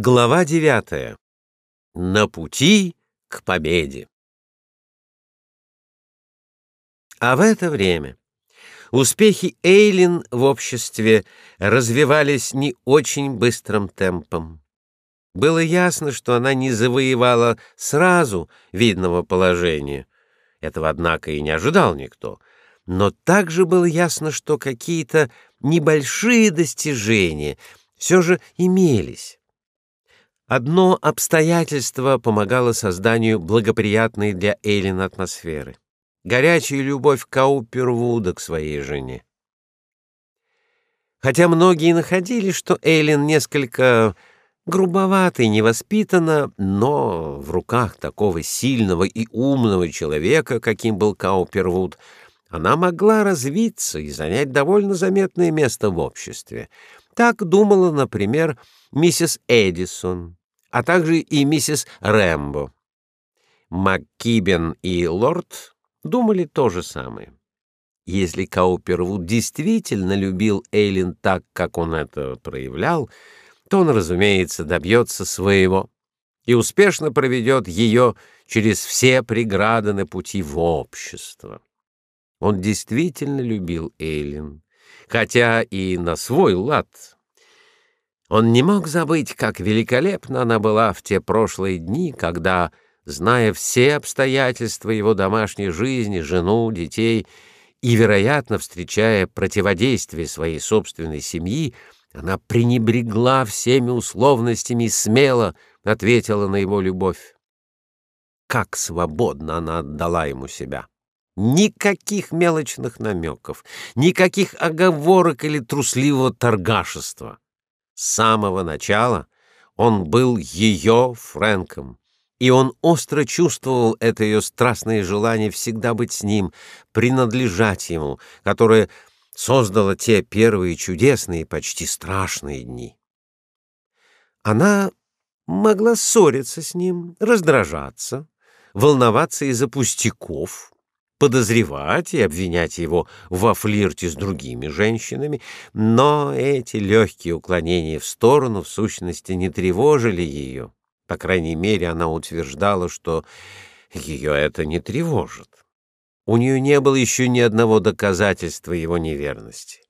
Глава девятая. На пути к победе. А в это время успехи Эйлин в обществе развивались не очень быстрым темпом. Было ясно, что она не завоевала сразу видного положения. Этого, однако, и не ожидал никто. Но также было ясно, что какие-то небольшие достижения все же имелись. Одно обстоятельство помогало созданию благоприятной для Эйлин атмосферы горячая любовь Каупервуда к своей жене. Хотя многие находили, что Эйлин несколько грубовата и невоспитана, но в руках такого сильного и умного человека, каким был Каупервуд, она могла развиться и занять довольно заметное место в обществе. Так думала, например, миссис Эдисон, а также и миссис Рэмбо. МакКибен и Лорд думали то же самое. Если Каупервуд действительно любил Эйлин так, как он это проявлял, то он, разумеется, добьется своего и успешно проведет ее через все преграды на пути в общество. Он действительно любил Эйлин, хотя и на свой лад — он не мог забыть, как великолепна она была в те прошлые дни, когда, зная все обстоятельства его домашней жизни, жену, детей и, вероятно, встречая противодействие своей собственной семьи, она пренебрегла всеми условностями и смело ответила на его любовь. Как свободно она отдала ему себя! Никаких мелочных намеков, никаких оговорок или трусливого торгашества. С самого начала он был ее Фрэнком, и он остро чувствовал это ее страстное желание всегда быть с ним, принадлежать ему, которое создало те первые чудесные, почти страшные дни. Она могла ссориться с ним, раздражаться, волноваться из-за пустяков, подозревать и обвинять его во флирте с другими женщинами, но эти легкие уклонения в сторону в сущности не тревожили ее. По крайней мере, она утверждала, что ее это не тревожит. У нее не было еще ни одного доказательства его неверности.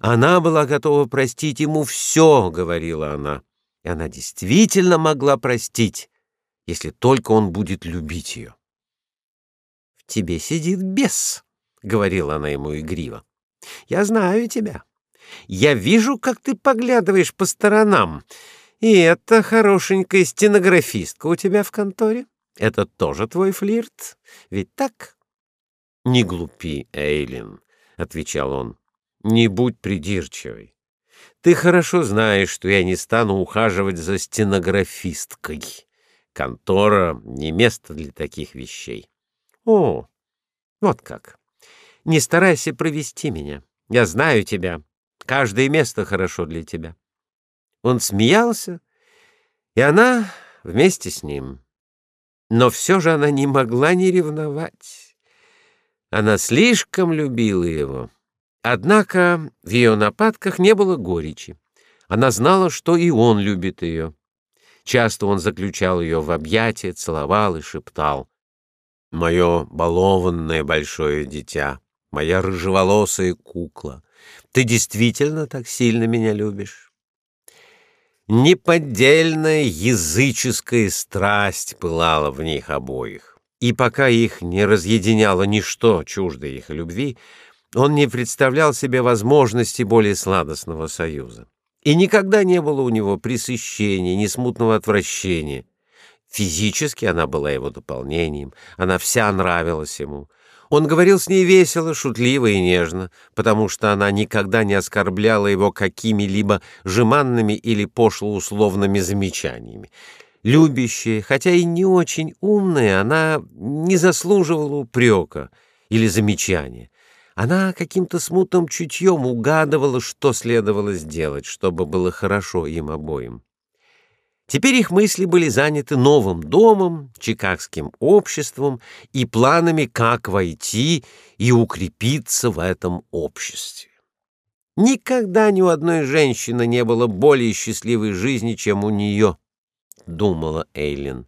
Она была готова простить ему все, говорила она. И она действительно могла простить, если только он будет любить ее тебе сидит бес, — говорила она ему игриво. — Я знаю тебя. Я вижу, как ты поглядываешь по сторонам. И это хорошенькая стенографистка у тебя в конторе. Это тоже твой флирт, ведь так? — Не глупи, Эйлин, — отвечал он. — Не будь придирчивой. Ты хорошо знаешь, что я не стану ухаживать за стенографисткой. Контора — не место для таких вещей. О, вот как. Не старайся провести меня. Я знаю тебя. Каждое место хорошо для тебя. Он смеялся, и она вместе с ним. Но все же она не могла не ревновать. Она слишком любила его. Однако в ее нападках не было горечи. Она знала, что и он любит ее. Часто он заключал ее в объятия, целовал и шептал мое балованное большое дитя, моя рыжеволосая кукла, ты действительно так сильно меня любишь? Неподдельная языческая страсть пылала в них обоих, и пока их не разъединяло ничто чуждое их любви, он не представлял себе возможности более сладостного союза. И никогда не было у него пресыщения, ни смутного отвращения. Физически она была его дополнением, она вся нравилась ему. Он говорил с ней весело, шутливо и нежно, потому что она никогда не оскорбляла его какими-либо жеманными или пошлоусловными замечаниями. Любящая, хотя и не очень умная, она не заслуживала упрека или замечания. Она каким-то смутным чутьем угадывала, что следовало сделать, чтобы было хорошо им обоим. Теперь их мысли были заняты новым домом, чикагским обществом и планами, как войти и укрепиться в этом обществе. Никогда ни у одной женщины не было более счастливой жизни, чем у нее, думала Эйлин.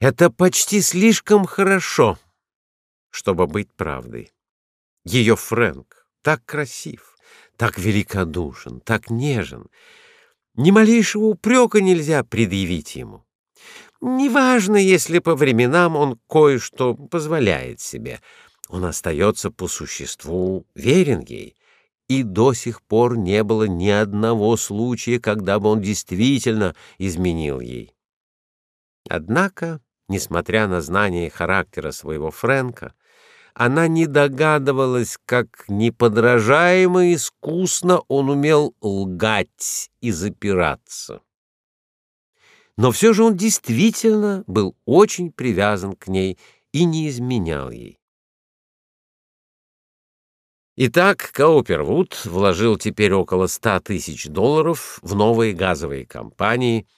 Это почти слишком хорошо, чтобы быть правдой. Ее Фрэнк так красив, так великодушен, так нежен. Ни малейшего упрека нельзя предъявить ему. Неважно, если по временам он кое-что позволяет себе. Он остается по существу верен ей, и до сих пор не было ни одного случая, когда бы он действительно изменил ей. Однако, несмотря на знание характера своего Фрэнка, она не догадывалась, как неподражаемо искусно он умел лгать и запираться. Но все же он действительно был очень привязан к ней и не изменял ей. Итак, Каупервуд вложил теперь около ста тысяч долларов в новые газовые компании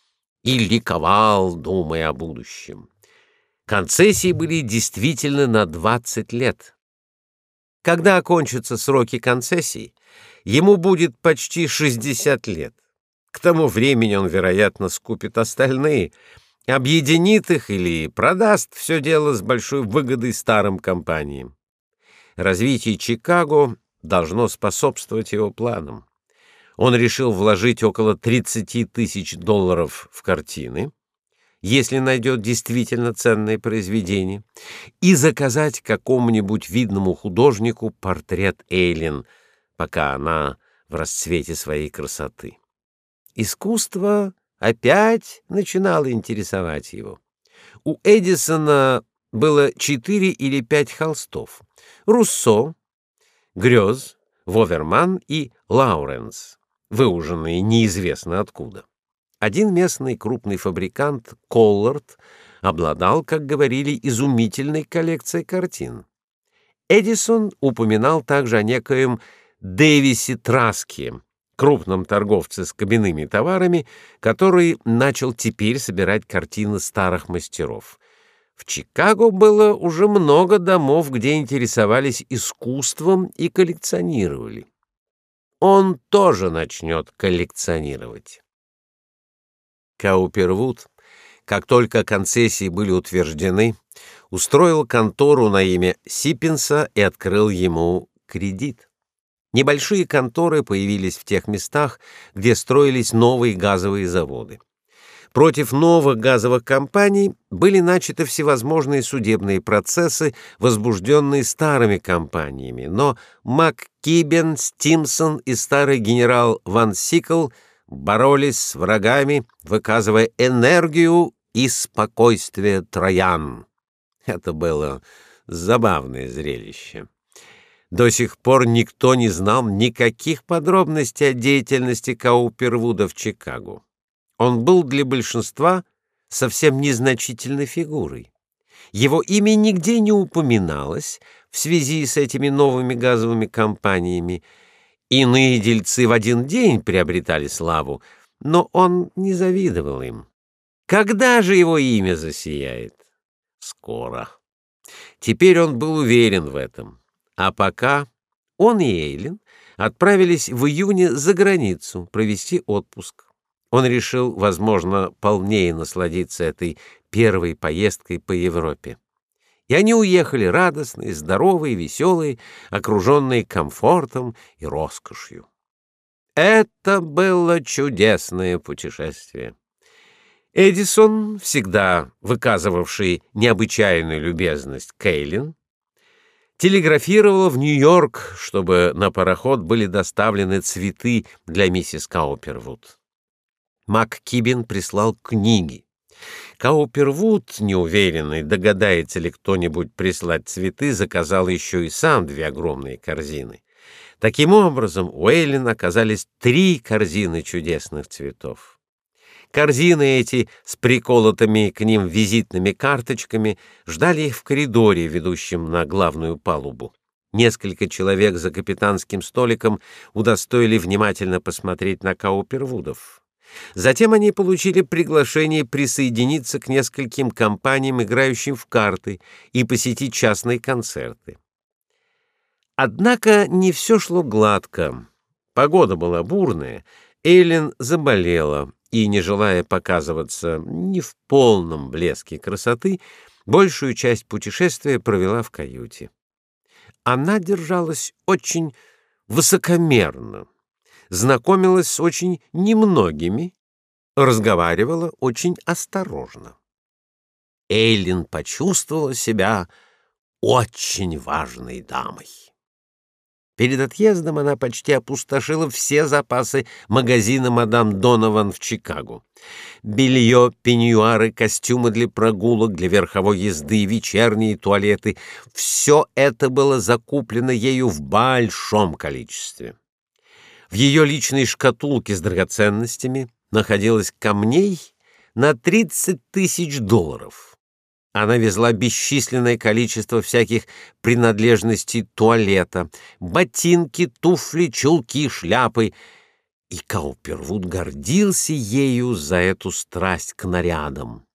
и ликовал, думая о будущем. Концессии были действительно на 20 лет. Когда окончатся сроки концессий, ему будет почти 60 лет. К тому времени он, вероятно, скупит остальные, объединит их или продаст все дело с большой выгодой старым компаниям. Развитие Чикаго должно способствовать его планам. Он решил вложить около 30 тысяч долларов в картины, если найдет действительно ценное произведение, и заказать какому-нибудь видному художнику портрет Эйлин, пока она в расцвете своей красоты. Искусство опять начинало интересовать его. У Эдисона было четыре или пять холстов. Руссо, Грёз, Воверман и Лауренс, выуженные неизвестно откуда. Один местный крупный фабрикант, Коллард, обладал, как говорили, изумительной коллекцией картин. Эдисон упоминал также о некоем Дэвисе Траске, крупном торговце с кабинными товарами, который начал теперь собирать картины старых мастеров. В Чикаго было уже много домов, где интересовались искусством и коллекционировали. Он тоже начнет коллекционировать. Каупервуд, как только концессии были утверждены, устроил контору на имя Сиппенса и открыл ему кредит. Небольшие конторы появились в тех местах, где строились новые газовые заводы. Против новых газовых компаний были начаты всевозможные судебные процессы, возбужденные старыми компаниями, но МакКибен, Стимсон и старый генерал Ван Сикл – боролись с врагами, выказывая энергию и спокойствие троян. Это было забавное зрелище. До сих пор никто не знал никаких подробностей о деятельности Каупервуда в Чикаго. Он был для большинства совсем незначительной фигурой. Его имя нигде не упоминалось в связи с этими новыми газовыми компаниями, Иные дельцы в один день приобретали славу, но он не завидовал им. Когда же его имя засияет? Скоро. Теперь он был уверен в этом. А пока он и Эйлин отправились в июне за границу провести отпуск. Он решил, возможно, полнее насладиться этой первой поездкой по Европе. И они уехали радостные, здоровые, веселые, окруженные комфортом и роскошью. Это было чудесное путешествие. Эдисон, всегда выказывавший необычайную любезность Кейлин, телеграфировал в Нью-Йорк, чтобы на пароход были доставлены цветы для миссис Каупервуд. Мак Кибин прислал книги. Каупервуд, неуверенный, догадается ли кто-нибудь прислать цветы, заказал еще и сам две огромные корзины. Таким образом, у Эйлин оказались три корзины чудесных цветов. Корзины эти с приколотыми к ним визитными карточками ждали их в коридоре, ведущем на главную палубу. Несколько человек за капитанским столиком удостоили внимательно посмотреть на Каупервудов. Затем они получили приглашение присоединиться к нескольким компаниям, играющим в карты, и посетить частные концерты. Однако не все шло гладко. Погода была бурная, Эйлин заболела, и не желая показываться не в полном блеске красоты, большую часть путешествия провела в каюте. Она держалась очень высокомерно, знакомилась с очень немногими, разговаривала очень осторожно. Эйлин почувствовала себя очень важной дамой. Перед отъездом она почти опустошила все запасы магазина «Мадам Донован» в Чикаго. Белье, пеньюары, костюмы для прогулок, для верховой езды, вечерние туалеты — все это было закуплено ею в большом количестве. В ее личной шкатулке с драгоценностями находилось камней на 30 тысяч долларов — она везла бесчисленное количество всяких принадлежностей туалета, ботинки, туфли, чулки, шляпы. И Каупервуд гордился ею за эту страсть к нарядам.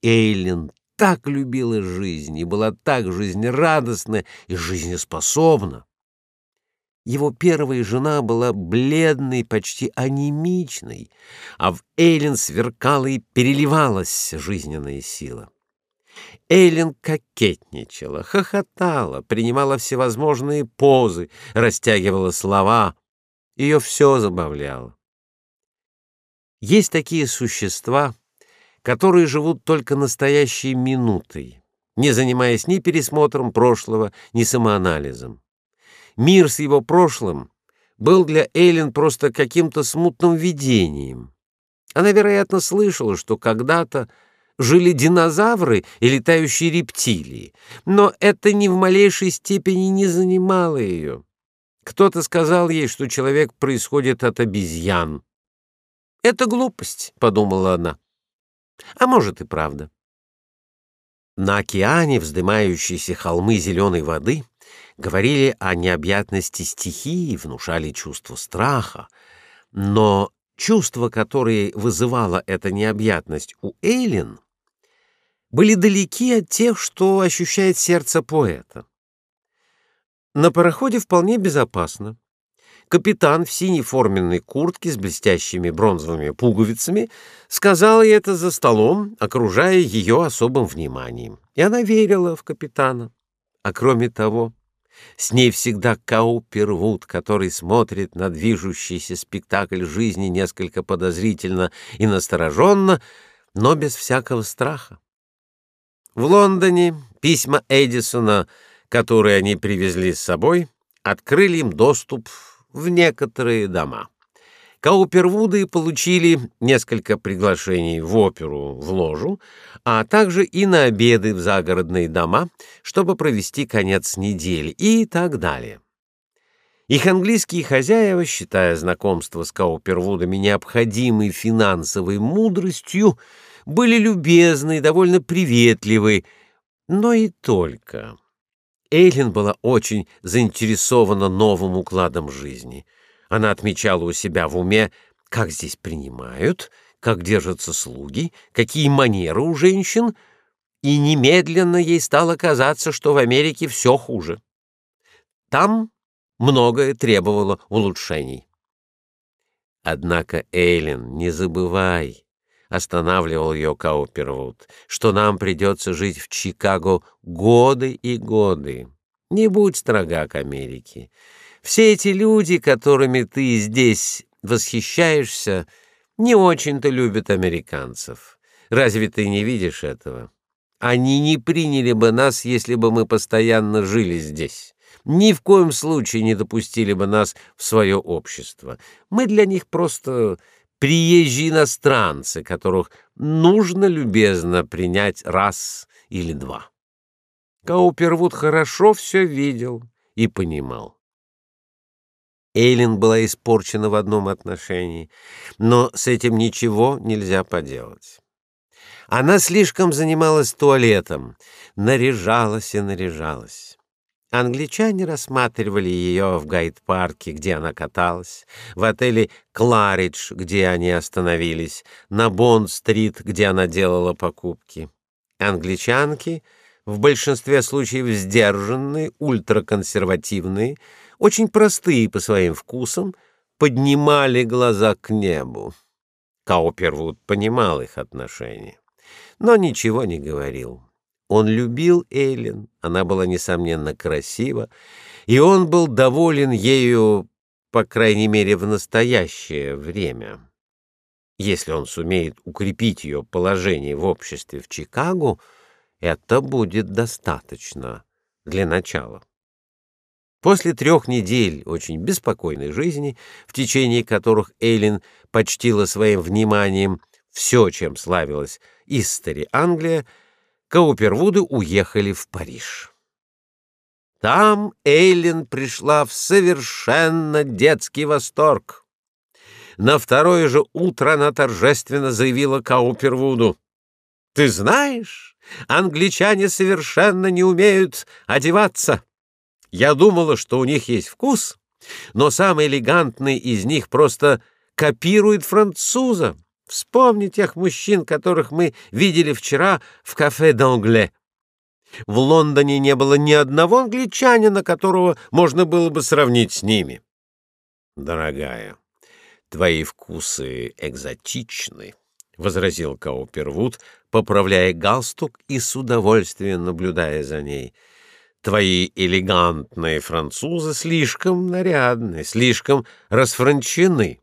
Эйлин так любила жизнь и была так жизнерадостна и жизнеспособна. Его первая жена была бледной, почти анемичной, а в Эйлин сверкала и переливалась жизненная сила. Эйлин кокетничала, хохотала, принимала всевозможные позы, растягивала слова. Ее все забавляло. Есть такие существа, которые живут только настоящей минутой, не занимаясь ни пересмотром прошлого, ни самоанализом. Мир с его прошлым был для Эйлин просто каким-то смутным видением. Она, вероятно, слышала, что когда-то жили динозавры и летающие рептилии, но это ни в малейшей степени не занимало ее. Кто-то сказал ей, что человек происходит от обезьян. «Это глупость», — подумала она. А может и правда. На океане вздымающиеся холмы зеленой воды говорили о необъятности стихии и внушали чувство страха, но чувства, которые вызывала эта необъятность у Эйлин, были далеки от тех, что ощущает сердце поэта. На пароходе вполне безопасно. Капитан в синей форменной куртке с блестящими бронзовыми пуговицами сказал ей это за столом, окружая ее особым вниманием. И она верила в капитана. А кроме того, с ней всегда Каупервуд, который смотрит на движущийся спектакль жизни несколько подозрительно и настороженно, но без всякого страха. В Лондоне письма Эдисона, которые они привезли с собой, открыли им доступ в некоторые дома. Каупервуды получили несколько приглашений в оперу, в ложу, а также и на обеды в загородные дома, чтобы провести конец недели и так далее. Их английские хозяева, считая знакомство с Каупервудами необходимой финансовой мудростью, были любезны и довольно приветливы, но и только. Эйлин была очень заинтересована новым укладом жизни — она отмечала у себя в уме, как здесь принимают, как держатся слуги, какие манеры у женщин, и немедленно ей стало казаться, что в Америке все хуже. Там многое требовало улучшений. Однако, Эйлин, не забывай, останавливал ее Каупервуд, что нам придется жить в Чикаго годы и годы. Не будь строга к Америке. Все эти люди, которыми ты здесь восхищаешься, не очень-то любят американцев. Разве ты не видишь этого? Они не приняли бы нас, если бы мы постоянно жили здесь. Ни в коем случае не допустили бы нас в свое общество. Мы для них просто приезжие иностранцы, которых нужно любезно принять раз или два. Каупервуд хорошо все видел и понимал. Эйлин была испорчена в одном отношении, но с этим ничего нельзя поделать. Она слишком занималась туалетом, наряжалась и наряжалась. Англичане рассматривали ее в гайд-парке, где она каталась, в отеле «Кларидж», где они остановились, на Бонд-стрит, где она делала покупки. Англичанки, в большинстве случаев сдержанные, ультраконсервативные, очень простые по своим вкусам, поднимали глаза к небу. Каупервуд понимал их отношения, но ничего не говорил. Он любил Эйлин, она была, несомненно, красива, и он был доволен ею, по крайней мере, в настоящее время. Если он сумеет укрепить ее положение в обществе в Чикаго, это будет достаточно для начала. После трех недель очень беспокойной жизни, в течение которых Эйлин почтила своим вниманием все, чем славилась Истори Англия, Каупервуды уехали в Париж. Там Эйлин пришла в совершенно детский восторг. На второе же утро она торжественно заявила Каупервуду: "Ты знаешь, англичане совершенно не умеют одеваться. Я думала, что у них есть вкус, но самый элегантный из них просто копирует француза. Вспомни тех мужчин, которых мы видели вчера в кафе d'Anglais. В Лондоне не было ни одного англичанина, которого можно было бы сравнить с ними. Дорогая, твои вкусы экзотичны, возразил Каупервуд, поправляя галстук и с удовольствием наблюдая за ней. Твои элегантные французы слишком нарядны, слишком расфранчены.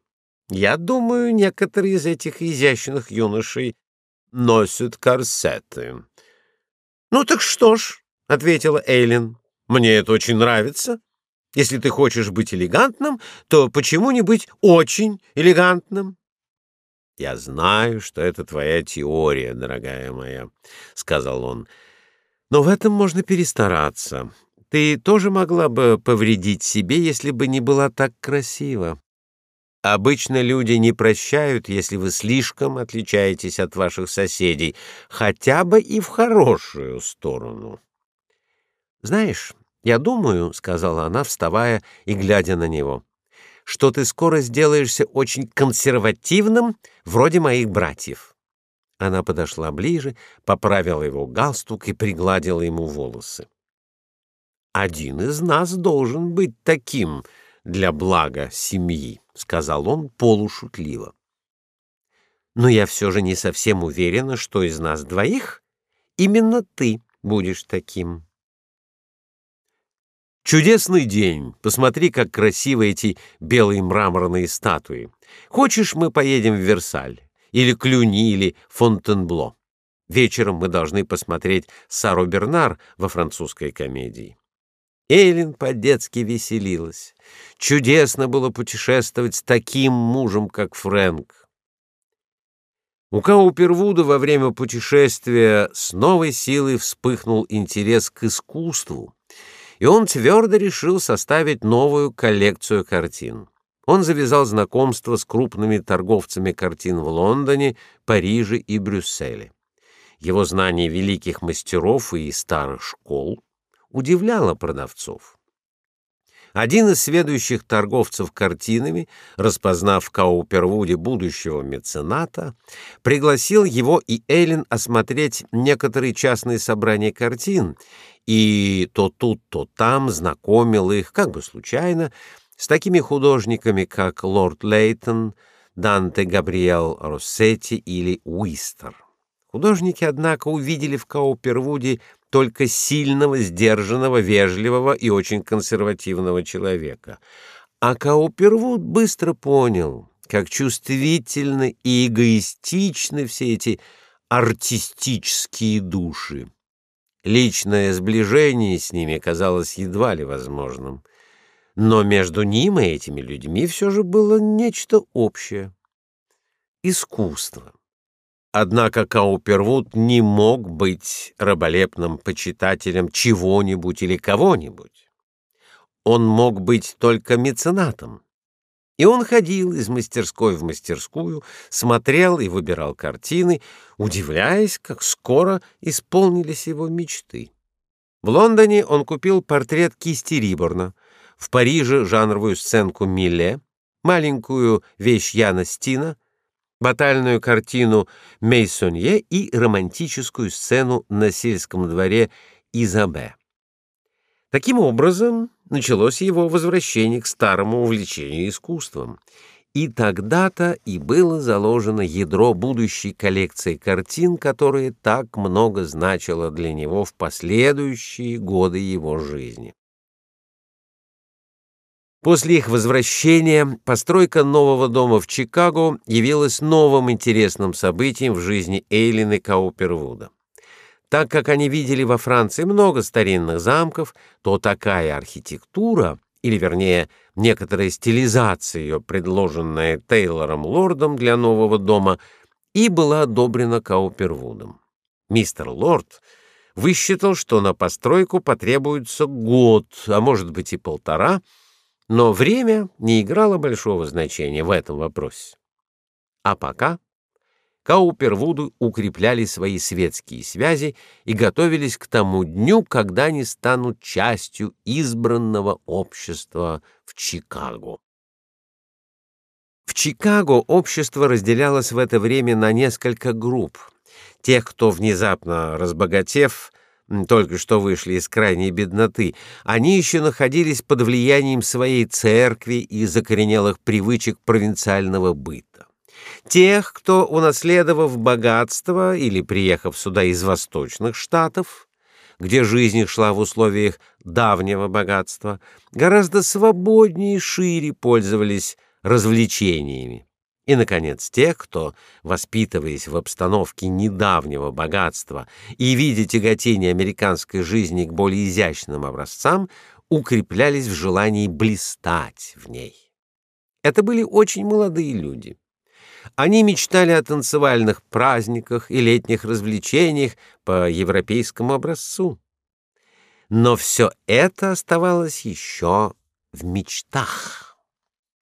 Я думаю, некоторые из этих изящных юношей носят корсеты. Ну так что ж, ответила Эйлин. Мне это очень нравится. Если ты хочешь быть элегантным, то почему не быть очень элегантным? Я знаю, что это твоя теория, дорогая моя, сказал он. Но в этом можно перестараться. Ты тоже могла бы повредить себе, если бы не была так красива. Обычно люди не прощают, если вы слишком отличаетесь от ваших соседей, хотя бы и в хорошую сторону. Знаешь, я думаю, сказала она, вставая и глядя на него, что ты скоро сделаешься очень консервативным, вроде моих братьев. Она подошла ближе, поправила его галстук и пригладила ему волосы. Один из нас должен быть таким для блага семьи сказал он полушутливо. Но я все же не совсем уверена, что из нас двоих именно ты будешь таким. Чудесный день. Посмотри, как красивы эти белые мраморные статуи. Хочешь, мы поедем в Версаль или Клюни или Фонтенбло? Вечером мы должны посмотреть Сару Бернар во французской комедии. Эйлин по-детски веселилась. Чудесно было путешествовать с таким мужем, как Фрэнк. У Каупервуда во время путешествия с новой силой вспыхнул интерес к искусству, и он твердо решил составить новую коллекцию картин. Он завязал знакомство с крупными торговцами картин в Лондоне, Париже и Брюсселе. Его знание великих мастеров и старых школ удивляло продавцов. Один из следующих торговцев картинами, распознав в Каупервуде будущего мецената, пригласил его и Эллен осмотреть некоторые частные собрания картин, и то тут, то там знакомил их, как бы случайно, с такими художниками, как лорд Лейтон, Данте Габриэл Россетти или Уистер. Художники, однако, увидели в Каупервуде только сильного, сдержанного, вежливого и очень консервативного человека. А Каупервуд быстро понял, как чувствительны и эгоистичны все эти артистические души. Личное сближение с ними казалось едва ли возможным. Но между ним и этими людьми все же было нечто общее — искусство. Однако Каупервуд не мог быть раболепным почитателем чего-нибудь или кого-нибудь. Он мог быть только меценатом. И он ходил из мастерской в мастерскую, смотрел и выбирал картины, удивляясь, как скоро исполнились его мечты. В Лондоне он купил портрет кисти Риборна, в Париже жанровую сценку Милле, маленькую вещь Яна Стина — батальную картину Мейсонье и романтическую сцену на сельском дворе Изабе. Таким образом, началось его возвращение к старому увлечению искусством. И тогда-то и было заложено ядро будущей коллекции картин, которая так много значила для него в последующие годы его жизни. После их возвращения постройка нового дома в Чикаго явилась новым интересным событием в жизни Эйлин и Каупервуда. Так как они видели во Франции много старинных замков, то такая архитектура, или вернее, некоторая стилизация ее, предложенная Тейлором Лордом для нового дома, и была одобрена Каупервудом. Мистер Лорд высчитал, что на постройку потребуется год, а может быть и полтора, но время не играло большого значения в этом вопросе. А пока Каупервуды укрепляли свои светские связи и готовились к тому дню, когда они станут частью избранного общества в Чикаго. В Чикаго общество разделялось в это время на несколько групп. Тех, кто внезапно разбогатев, только что вышли из крайней бедноты, они еще находились под влиянием своей церкви и закоренелых привычек провинциального быта. Тех, кто, унаследовав богатство или приехав сюда из восточных штатов, где жизнь шла в условиях давнего богатства, гораздо свободнее и шире пользовались развлечениями и, наконец, тех, кто, воспитываясь в обстановке недавнего богатства и видя тяготение американской жизни к более изящным образцам, укреплялись в желании блистать в ней. Это были очень молодые люди. Они мечтали о танцевальных праздниках и летних развлечениях по европейскому образцу. Но все это оставалось еще в мечтах.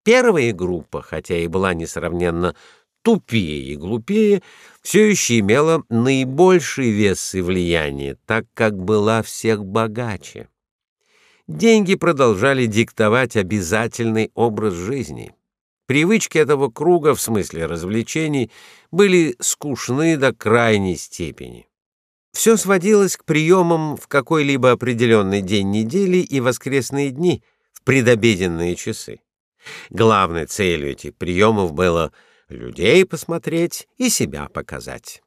Первая группа, хотя и была несравненно тупее и глупее, все еще имела наибольший вес и влияние, так как была всех богаче. Деньги продолжали диктовать обязательный образ жизни. Привычки этого круга в смысле развлечений были скучны до крайней степени. Все сводилось к приемам в какой-либо определенный день недели и воскресные дни в предобеденные часы. Главной целью этих приемов было людей посмотреть и себя показать.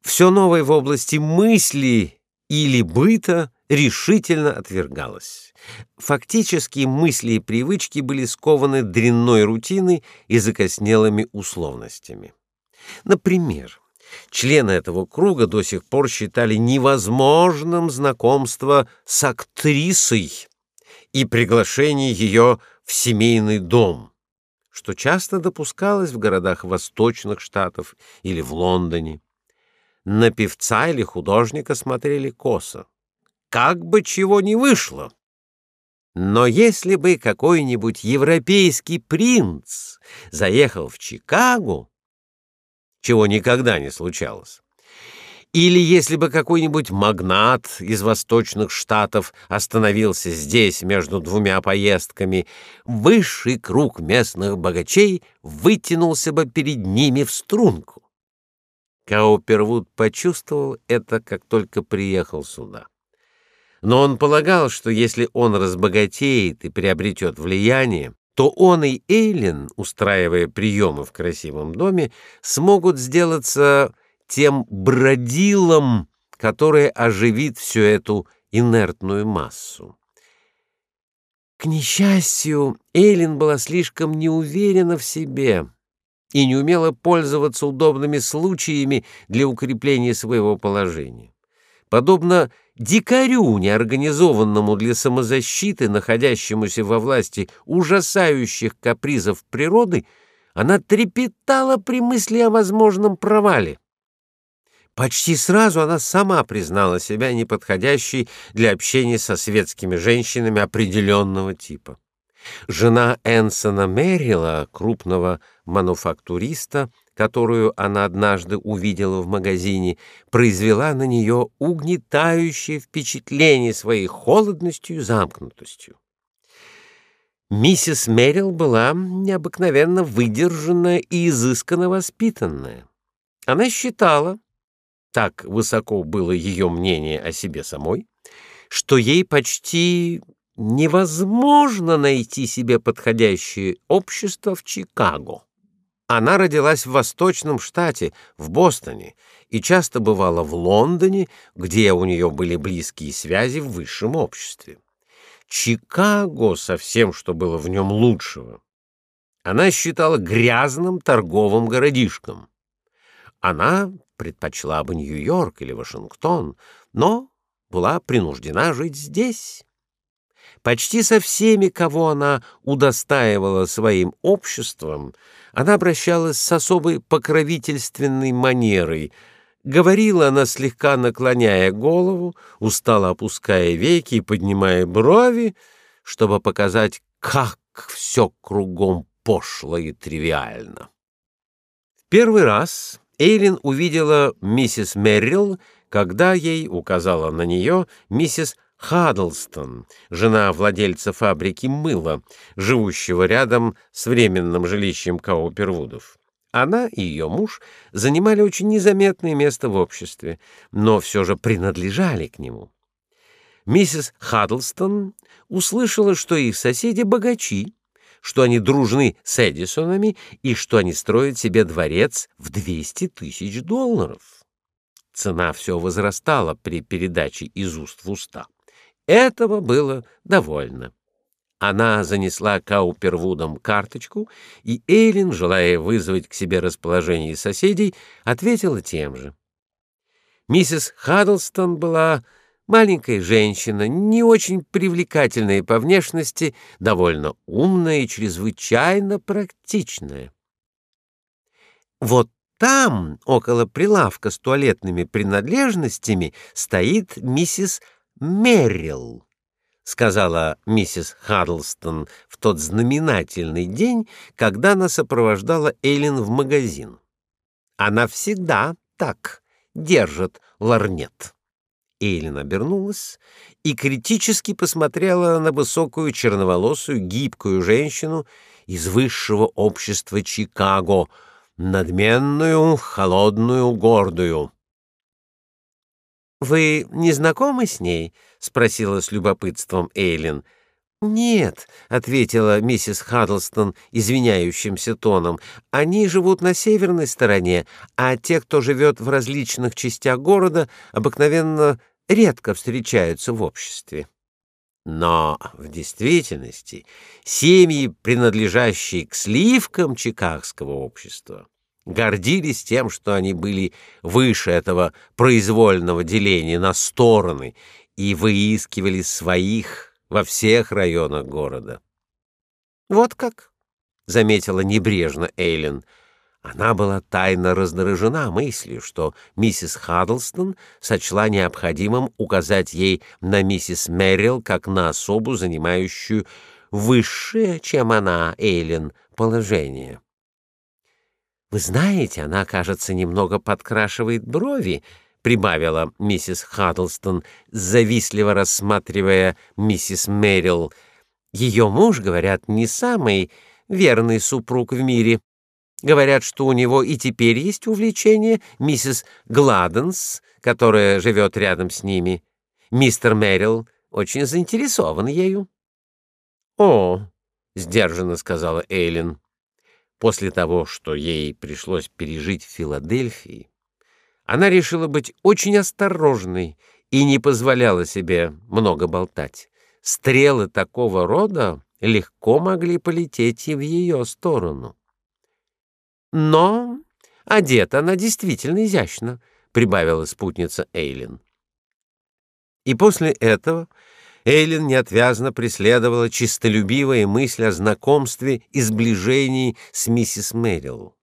Все новое в области мысли или быта решительно отвергалось. Фактически мысли и привычки были скованы дрянной рутиной и закоснелыми условностями. Например, члены этого круга до сих пор считали невозможным знакомство с актрисой и приглашение ее в семейный дом, что часто допускалось в городах восточных штатов или в Лондоне. На певца или художника смотрели косо. Как бы чего ни вышло. Но если бы какой-нибудь европейский принц заехал в Чикаго, чего никогда не случалось, или если бы какой-нибудь магнат из восточных штатов остановился здесь между двумя поездками, высший круг местных богачей вытянулся бы перед ними в струнку. Каупервуд почувствовал это, как только приехал сюда. Но он полагал, что если он разбогатеет и приобретет влияние, то он и Эйлин, устраивая приемы в красивом доме, смогут сделаться тем бродилом, которое оживит всю эту инертную массу. К несчастью, Эйлин была слишком неуверена в себе и не умела пользоваться удобными случаями для укрепления своего положения. Подобно дикарю, неорганизованному для самозащиты, находящемуся во власти ужасающих капризов природы, она трепетала при мысли о возможном провале. Почти сразу она сама признала себя неподходящей для общения со светскими женщинами определенного типа. Жена Энсона Меррила, крупного мануфактуриста, которую она однажды увидела в магазине, произвела на нее угнетающее впечатление своей холодностью и замкнутостью. Миссис Меррил была необыкновенно выдержанная и изысканно воспитанная. Она считала, так высоко было ее мнение о себе самой, что ей почти невозможно найти себе подходящее общество в Чикаго. Она родилась в Восточном штате, в Бостоне, и часто бывала в Лондоне, где у нее были близкие связи в высшем обществе. Чикаго со всем, что было в нем лучшего, она считала грязным торговым городишком. Она предпочла бы Нью-Йорк или Вашингтон, но была принуждена жить здесь. Почти со всеми, кого она удостаивала своим обществом, она обращалась с особой покровительственной манерой. Говорила она, слегка наклоняя голову, устало опуская веки и поднимая брови, чтобы показать, как все кругом пошло и тривиально. В первый раз Эйлин увидела миссис Меррилл, когда ей указала на нее миссис Хаддлстон, жена владельца фабрики мыла, живущего рядом с временным жилищем Каупервудов. Она и ее муж занимали очень незаметное место в обществе, но все же принадлежали к нему. Миссис Хаддлстон услышала, что их соседи богачи, что они дружны с Эдисонами и что они строят себе дворец в 200 тысяч долларов. Цена все возрастала при передаче из уст в уста. Этого было довольно. Она занесла Каупервудам карточку, и Эйлин, желая вызвать к себе расположение соседей, ответила тем же. Миссис Хаддлстон была Маленькая женщина, не очень привлекательная по внешности, довольно умная и чрезвычайно практичная. Вот там, около прилавка с туалетными принадлежностями, стоит миссис Меррилл, сказала миссис Хаддлстон в тот знаменательный день, когда она сопровождала Эллен в магазин. Она всегда так держит ларнет. Эйлин обернулась и критически посмотрела на высокую черноволосую гибкую женщину из высшего общества Чикаго, надменную, холодную, гордую. Вы не знакомы с ней? спросила с любопытством Эйлин. Нет, ответила миссис Хаддлстон извиняющимся тоном. Они живут на северной стороне, а те, кто живет в различных частях города, обыкновенно редко встречаются в обществе. Но в действительности семьи, принадлежащие к сливкам чикагского общества, гордились тем, что они были выше этого произвольного деления на стороны и выискивали своих во всех районах города. Вот как, заметила небрежно Эйлен. Она была тайно раздражена мыслью, что миссис Хаддлстон сочла необходимым указать ей на миссис Меррилл как на особу, занимающую высшее, чем она, Эйлин, положение. Вы знаете, она, кажется, немного подкрашивает брови, прибавила миссис Хаддлстон, завистливо рассматривая миссис Меррилл. Ее муж, говорят, не самый верный супруг в мире. Говорят, что у него и теперь есть увлечение миссис Гладенс, которая живет рядом с ними. Мистер Меррилл очень заинтересован ею. О, сдержанно сказала Эйлин. После того, что ей пришлось пережить в Филадельфии, она решила быть очень осторожной и не позволяла себе много болтать. Стрелы такого рода легко могли полететь и в ее сторону. Но одета она действительно изящно, прибавила спутница Эйлин. И после этого Эйлин неотвязно преследовала чистолюбивая мысль о знакомстве и сближении с миссис Мэрил.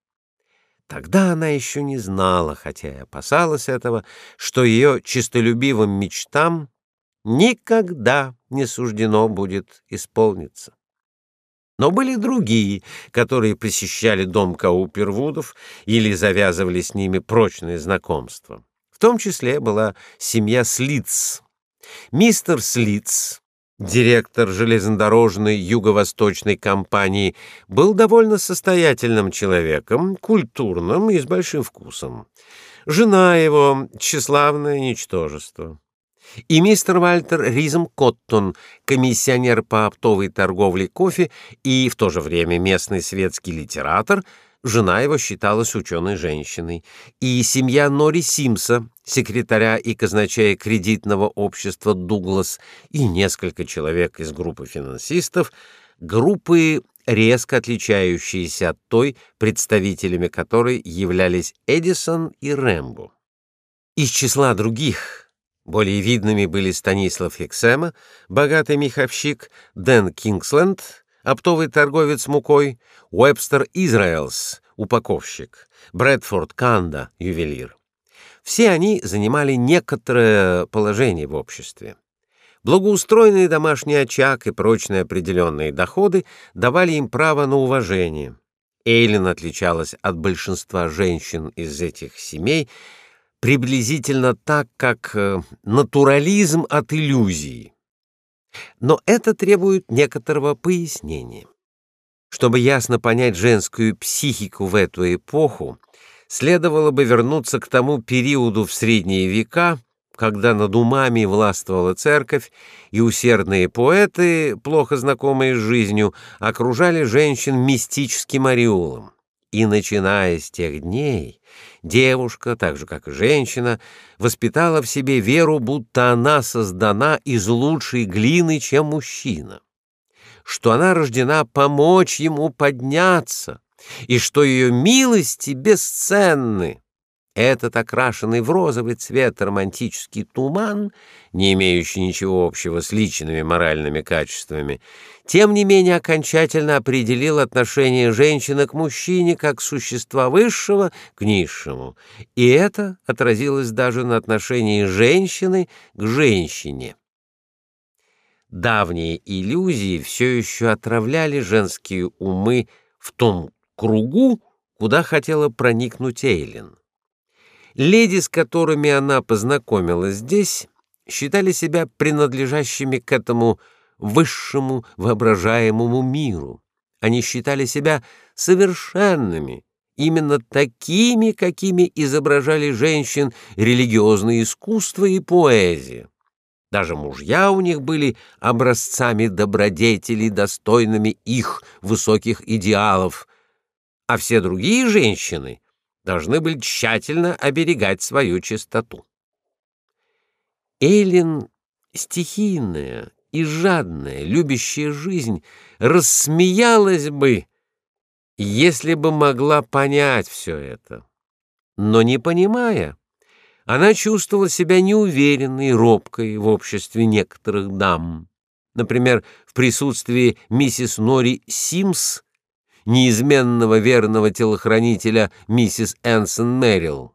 Тогда она еще не знала, хотя и опасалась этого, что ее чистолюбивым мечтам никогда не суждено будет исполниться. Но были другие, которые посещали дом Каупервудов или завязывали с ними прочные знакомства. В том числе была семья Слиц. Мистер Слиц, директор железнодорожной юго-восточной компании, был довольно состоятельным человеком, культурным и с большим вкусом. Жена его — тщеславное ничтожество. и мистер Вальтер Ризм Коттон, комиссионер по оптовой торговле кофе и в то же время местный светский литератор, жена его считалась ученой женщиной, и семья Нори Симса, секретаря и казначея кредитного общества Дуглас, и несколько человек из группы финансистов, группы резко отличающиеся от той, представителями которой являлись Эдисон и Рэмбо. Из числа других более видными были Станислав Хексема, богатый меховщик, Дэн Кингсленд, оптовый торговец мукой, Уэбстер Израэлс, упаковщик, Брэдфорд Канда, ювелир. Все они занимали некоторое положение в обществе. Благоустроенный домашний очаг и прочные определенные доходы давали им право на уважение. Эйлин отличалась от большинства женщин из этих семей приблизительно так, как э, натурализм от иллюзии. Но это требует некоторого пояснения. Чтобы ясно понять женскую психику в эту эпоху, следовало бы вернуться к тому периоду в средние века, когда над умами властвовала церковь, и усердные поэты, плохо знакомые с жизнью, окружали женщин мистическим ореолом. И начиная с тех дней, девушка, так же как и женщина, воспитала в себе веру, будто она создана из лучшей глины, чем мужчина, что она рождена помочь ему подняться, и что ее милости бесценны. Этот окрашенный в розовый цвет романтический туман, не имеющий ничего общего с личными моральными качествами, тем не менее окончательно определил отношение женщины к мужчине как существа высшего к низшему, и это отразилось даже на отношении женщины к женщине. Давние иллюзии все еще отравляли женские умы в том кругу, куда хотела проникнуть Эйлин. Леди, с которыми она познакомилась здесь, считали себя принадлежащими к этому высшему воображаемому миру. Они считали себя совершенными, именно такими, какими изображали женщин религиозное искусство и поэзия. Даже мужья у них были образцами добродетелей, достойными их высоких идеалов, а все другие женщины должны были тщательно оберегать свою чистоту. Эллен стихийная и жадная, любящая жизнь, рассмеялась бы, если бы могла понять все это. Но не понимая, она чувствовала себя неуверенной и робкой в обществе некоторых дам. Например, в присутствии миссис Нори Симс неизменного верного телохранителя миссис Энсон Мэрил.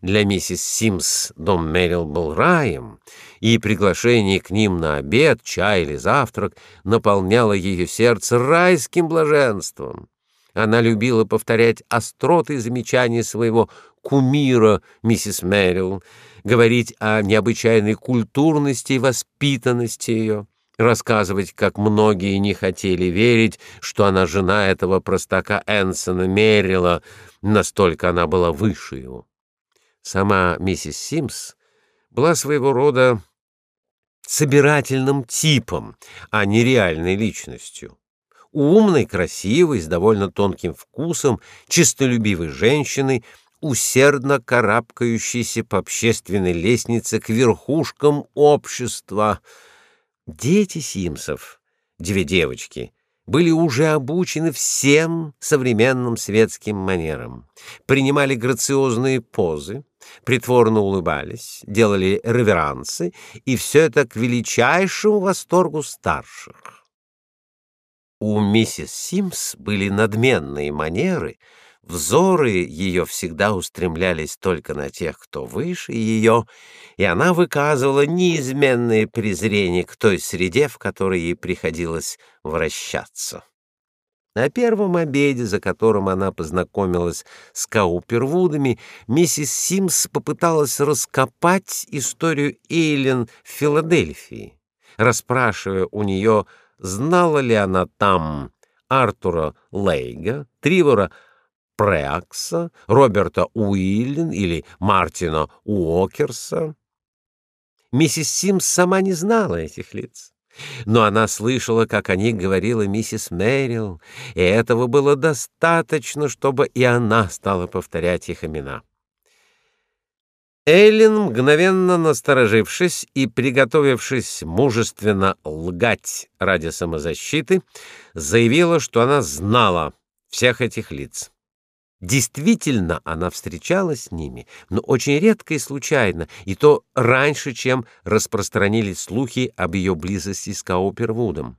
Для миссис Симс дом Мэрил был раем, и приглашение к ним на обед, чай или завтрак наполняло ее сердце райским блаженством. Она любила повторять остроты замечания своего кумира, миссис Мэрил, говорить о необычайной культурности и воспитанности ее рассказывать, как многие не хотели верить, что она жена этого простака Энсона Меррила, настолько она была выше его. Сама миссис Симс была своего рода собирательным типом, а не реальной личностью. Умной, красивой, с довольно тонким вкусом, чистолюбивой женщиной, усердно карабкающейся по общественной лестнице к верхушкам общества — Дети Симсов, две девочки, были уже обучены всем современным светским манерам, принимали грациозные позы, притворно улыбались, делали реверансы, и все это к величайшему восторгу старших. У миссис Симс были надменные манеры, Взоры ее всегда устремлялись только на тех, кто выше ее, и она выказывала неизменное презрение к той среде, в которой ей приходилось вращаться. На первом обеде, за которым она познакомилась с Каупервудами, миссис Симс попыталась раскопать историю Эйлен в Филадельфии, расспрашивая у нее, знала ли она там Артура Лейга, Тривора Преакса, Роберта Уиллин или Мартина Уокерса. Миссис Симс сама не знала этих лиц. Но она слышала, как о них говорила миссис Мэрил, и этого было достаточно, чтобы и она стала повторять их имена. Эйлин, мгновенно насторожившись и приготовившись мужественно лгать ради самозащиты, заявила, что она знала всех этих лиц. Действительно, она встречалась с ними, но очень редко и случайно, и то раньше, чем распространились слухи об ее близости с Каупервудом.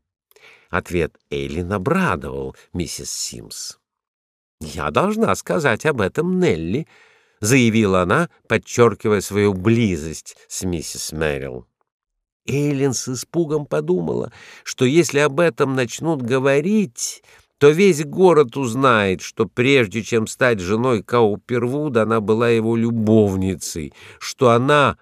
Ответ Эйлин обрадовал миссис Симс. «Я должна сказать об этом Нелли», — заявила она, подчеркивая свою близость с миссис Мэрил. Эйлин с испугом подумала, что если об этом начнут говорить, то весь город узнает, что прежде чем стать женой Каупервуда, она была его любовницей, что она,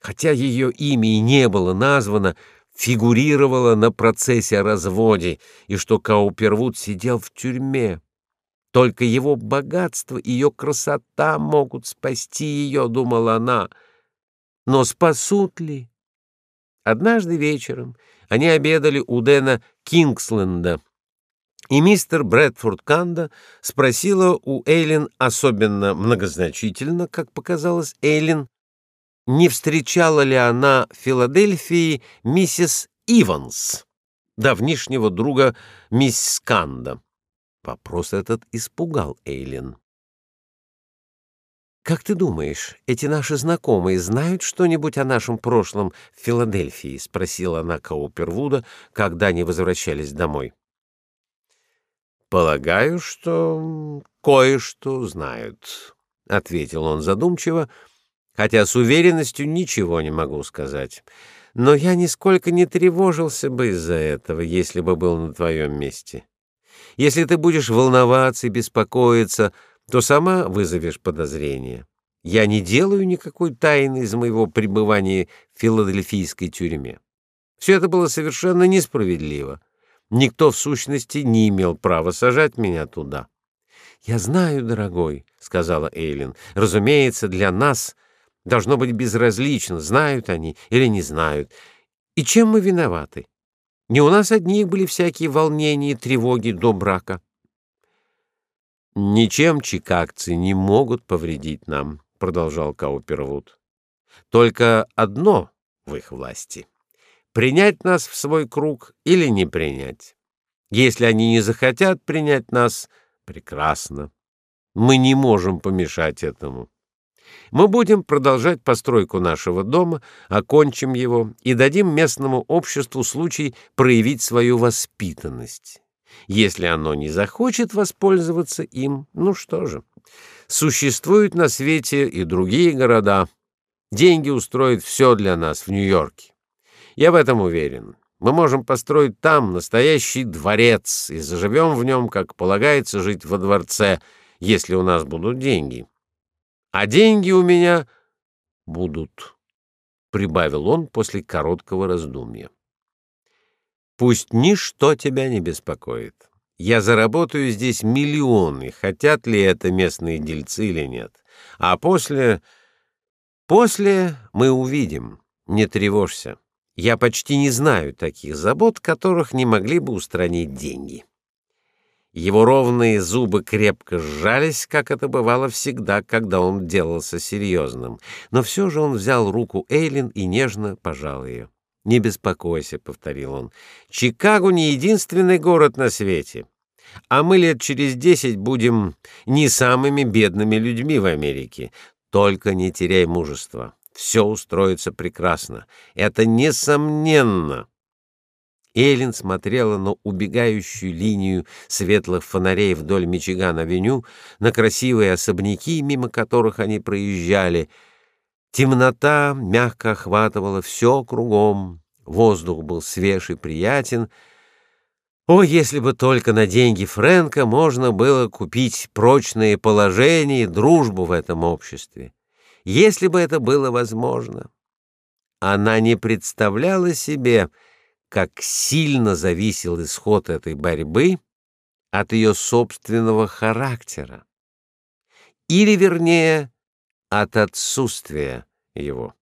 хотя ее имя и не было названо, фигурировала на процессе о разводе, и что Каупервуд сидел в тюрьме. Только его богатство и ее красота могут спасти ее, думала она. Но спасут ли? Однажды вечером они обедали у Дэна Кингсленда, и мистер Брэдфорд Канда спросила у Эйлин особенно многозначительно, как показалось Эйлин, не встречала ли она в Филадельфии миссис Иванс, давнишнего друга мисс Канда. Вопрос этот испугал Эйлин. Как ты думаешь, эти наши знакомые знают что-нибудь о нашем прошлом в Филадельфии, спросила она Каупервуда, когда они возвращались домой. Полагаю, что кое-что знают, ответил он задумчиво, хотя с уверенностью ничего не могу сказать. Но я нисколько не тревожился бы из-за этого, если бы был на твоем месте. Если ты будешь волноваться и беспокоиться, то сама вызовешь подозрения. Я не делаю никакой тайны из моего пребывания в филадельфийской тюрьме. Все это было совершенно несправедливо. Никто в сущности не имел права сажать меня туда. Я знаю, дорогой, сказала Эйлин. Разумеется, для нас должно быть безразлично, знают они или не знают. И чем мы виноваты? Не у нас одних были всякие волнения и тревоги до брака. Ничем чикагцы не могут повредить нам, продолжал Каупервуд. Только одно в их власти принять нас в свой круг или не принять. Если они не захотят принять нас, прекрасно. Мы не можем помешать этому. Мы будем продолжать постройку нашего дома, окончим его и дадим местному обществу случай проявить свою воспитанность. Если оно не захочет воспользоваться им, ну что же? Существуют на свете и другие города. Деньги устроят все для нас в Нью-Йорке. Я в этом уверен. Мы можем построить там настоящий дворец и заживем в нем, как полагается жить во дворце, если у нас будут деньги. А деньги у меня будут, прибавил он после короткого раздумья. Пусть ничто тебя не беспокоит. Я заработаю здесь миллионы, хотят ли это местные дельцы или нет. А после после мы увидим. Не тревожься. Я почти не знаю таких забот, которых не могли бы устранить деньги. Его ровные зубы крепко сжались, как это бывало всегда, когда он делался серьезным, но все же он взял руку Эйлин и нежно пожал ее. «Не беспокойся», — повторил он, — «Чикаго не единственный город на свете, а мы лет через десять будем не самыми бедными людьми в Америке. Только не теряй мужества все устроится прекрасно. Это несомненно. Эллен смотрела на убегающую линию светлых фонарей вдоль Мичиган-авеню, на красивые особняки, мимо которых они проезжали. Темнота мягко охватывала все кругом. Воздух был свеж и приятен. О, если бы только на деньги Фрэнка можно было купить прочное положение и дружбу в этом обществе если бы это было возможно. Она не представляла себе, как сильно зависел исход этой борьбы от ее собственного характера, или вернее, от отсутствия его.